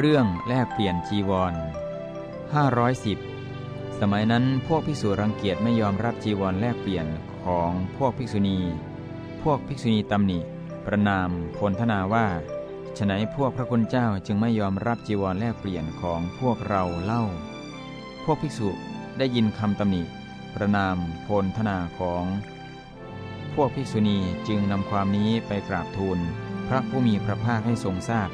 เรื่องแลกเปลี่ยนจีวร 510 สมัยนั้นพวกภิกษุรังเกียจไม่ยอมรับจีวรแลกเปลี่ยนของพวกภิกษุณี พวกภิกษุณีตำหนิ ประนามพลทนาว่าฉนัยพวกพระคุณเจ้าจึงไม่ยอมรับจีวรแลกเปลี่ยนของพวกเราเล่า พวกภิกษุได้ยินคำตำหนิ ประนามพลทนาของ พวกภิกษุณีจึงนำความนี้ไปกราบทูล พระผู้มีพระภาคให้ทรงทราบ